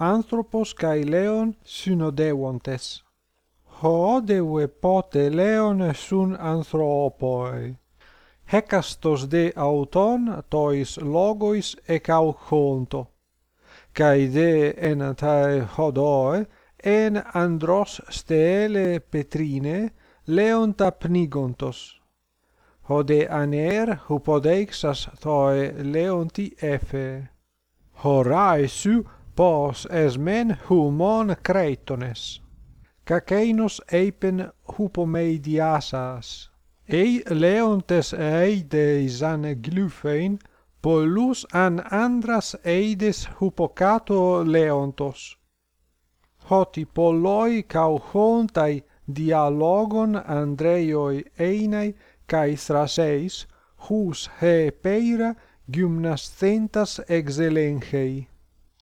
anthropos kai leon synodeuontes hoodeu pote leon sun anthropoi. Hekastos de auton tois logois ekauchonto kai de enatai hodoe en andros stele petrine leonta pnigontos hode aner hupodeixas toi leonti efe. Horai su pos esmen humon creitones. Caceinos eipen hupomeidiasas. Ei leontes eides an glyphein, pollus an andras eides hupocato leontos. Hoti polloi cauchontai dialogon Andreioi einai kai thraseis, hus he peira gymnasthentas exelenchei.